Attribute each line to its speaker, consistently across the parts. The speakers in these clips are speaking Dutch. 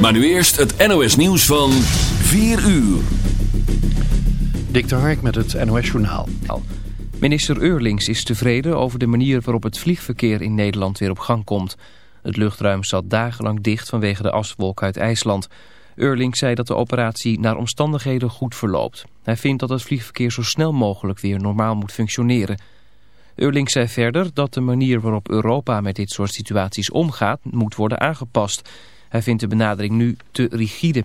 Speaker 1: Maar nu eerst het NOS nieuws van 4 uur.
Speaker 2: Dik de Hark met het NOS journaal.
Speaker 3: Minister Eurlings is tevreden over de manier waarop het vliegverkeer in Nederland weer op gang komt. Het luchtruim zat dagenlang dicht vanwege de aswolk uit IJsland. Eurlings zei dat de operatie naar omstandigheden goed verloopt. Hij vindt dat het vliegverkeer zo snel mogelijk weer normaal moet functioneren. Eurlings zei verder dat de manier waarop Europa met dit soort situaties omgaat moet worden aangepast. Hij vindt de benadering nu te rigide.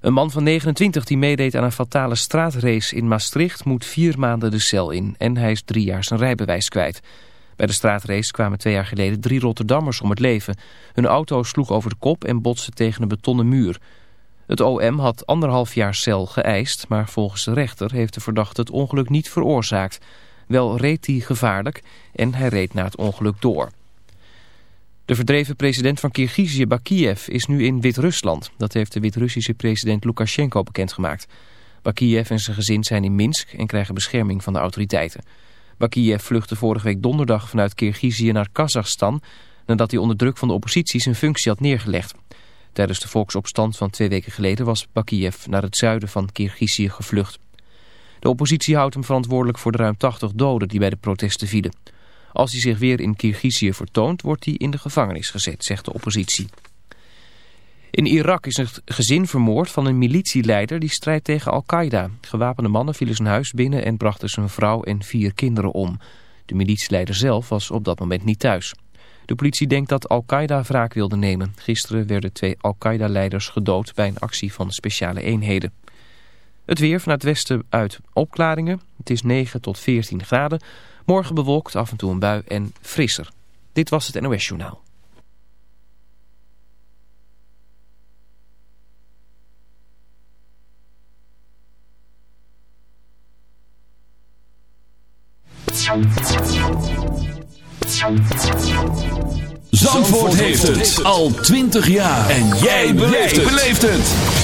Speaker 3: Een man van 29 die meedeed aan een fatale straatrace in Maastricht moet vier maanden de cel in en hij is drie jaar zijn rijbewijs kwijt. Bij de straatrace kwamen twee jaar geleden drie Rotterdammers om het leven. Hun auto sloeg over de kop en botste tegen een betonnen muur. Het OM had anderhalf jaar cel geëist, maar volgens de rechter heeft de verdachte het ongeluk niet veroorzaakt. Wel reed hij gevaarlijk en hij reed na het ongeluk door. De verdreven president van Kirgizië, Bakiev, is nu in Wit-Rusland. Dat heeft de Wit-Russische president Lukashenko bekendgemaakt. Bakiev en zijn gezin zijn in Minsk en krijgen bescherming van de autoriteiten. Bakiev vluchtte vorige week donderdag vanuit Kirgizië naar Kazachstan... nadat hij onder druk van de oppositie zijn functie had neergelegd. Tijdens de volksopstand van twee weken geleden was Bakiev naar het zuiden van Kirgizië gevlucht. De oppositie houdt hem verantwoordelijk voor de ruim 80 doden die bij de protesten vielen. Als hij zich weer in Kirgizië vertoont, wordt hij in de gevangenis gezet, zegt de oppositie. In Irak is een gezin vermoord van een militieleider die strijdt tegen Al-Qaeda. Gewapende mannen vielen zijn huis binnen en brachten zijn vrouw en vier kinderen om. De militieleider zelf was op dat moment niet thuis. De politie denkt dat Al-Qaeda wraak wilde nemen. Gisteren werden twee Al-Qaeda-leiders gedood bij een actie van speciale eenheden. Het weer vanuit het westen uit opklaringen. Het is 9 tot 14 graden. Morgen bewolkt, af en toe een bui en frisser. Dit was het NOS Journaal.
Speaker 1: Zandvoort heeft het al 20 jaar. En jij beleeft het.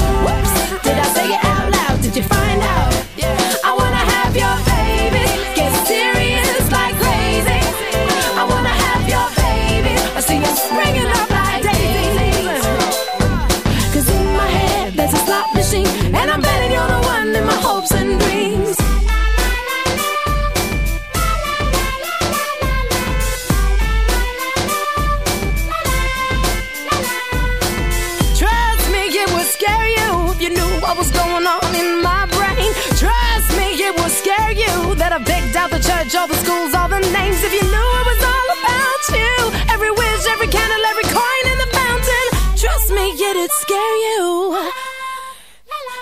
Speaker 4: What was going on in my brain. Trust me, it would scare you that I picked out the church, all the schools, all the names. If you knew it was all about you, every wish, every candle, every coin in the fountain. Trust me, it'd scare you.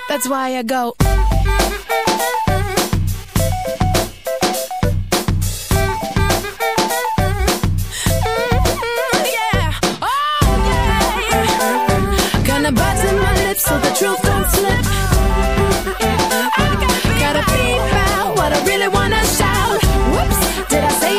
Speaker 4: That's why I go. What I really wanna shout. Whoops, did I say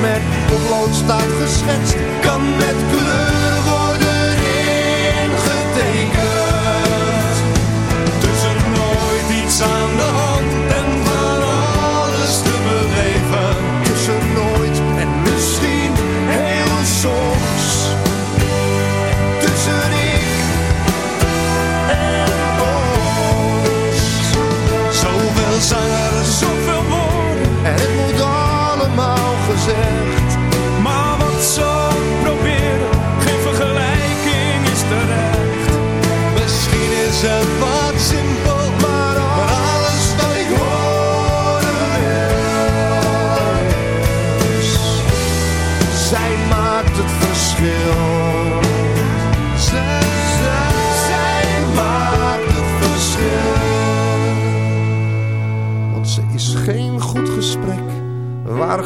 Speaker 5: Met potlood staat geschetst, kan met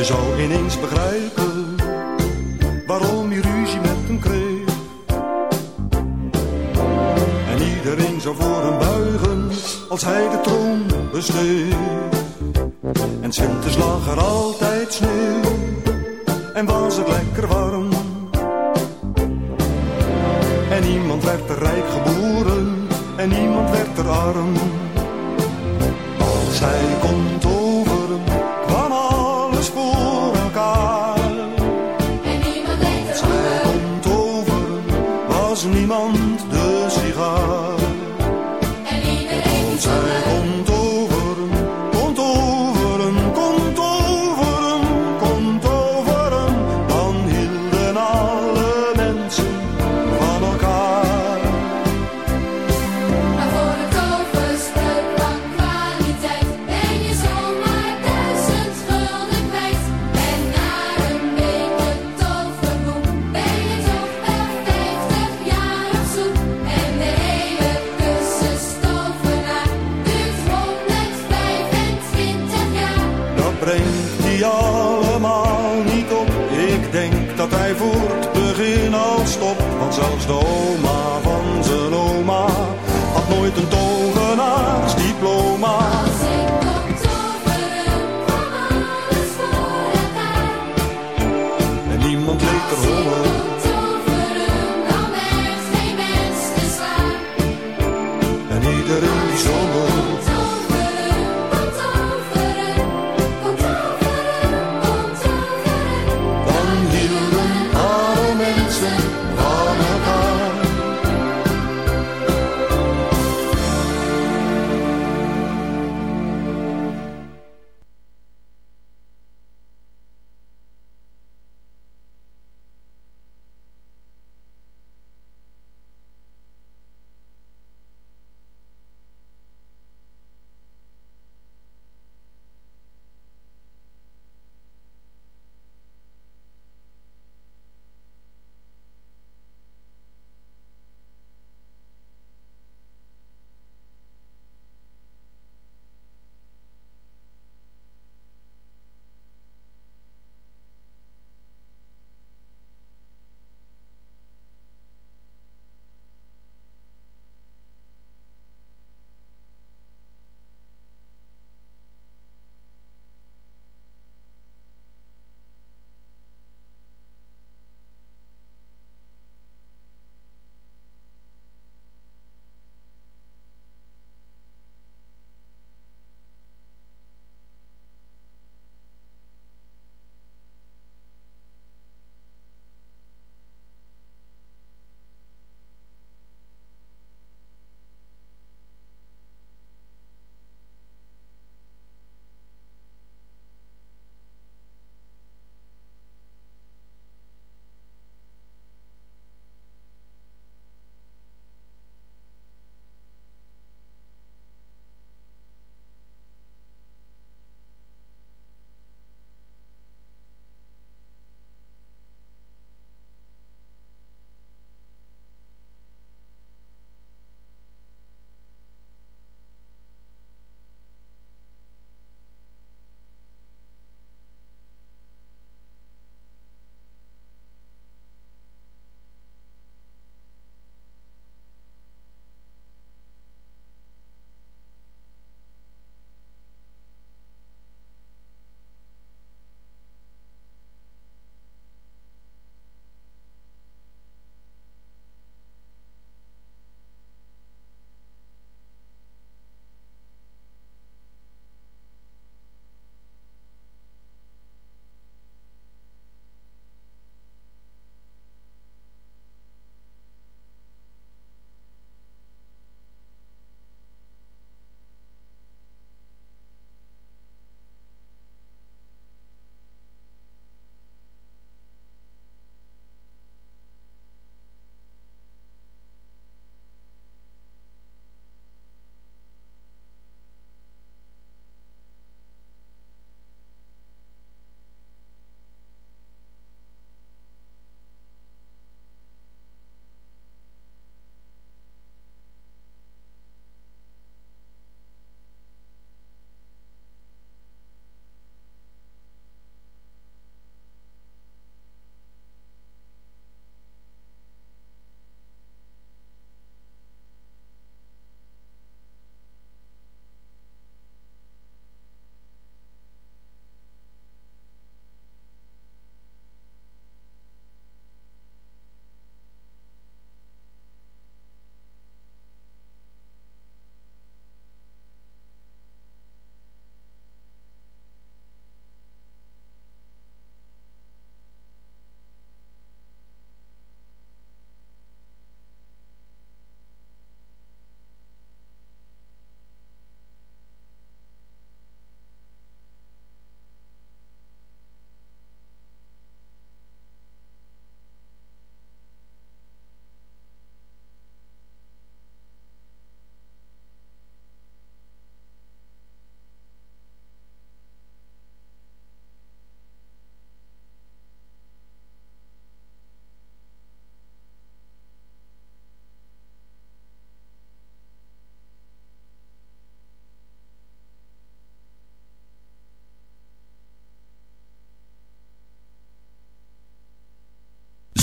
Speaker 6: je zou ineens begrijpen waarom je ruzie met hem kreeg. En iedereen zou voor hem buigen als hij de troon besteed En winters lag er altijd sneeuw en was het lekker warm. En niemand werd er rijk geboren en niemand werd er arm. Als hij kon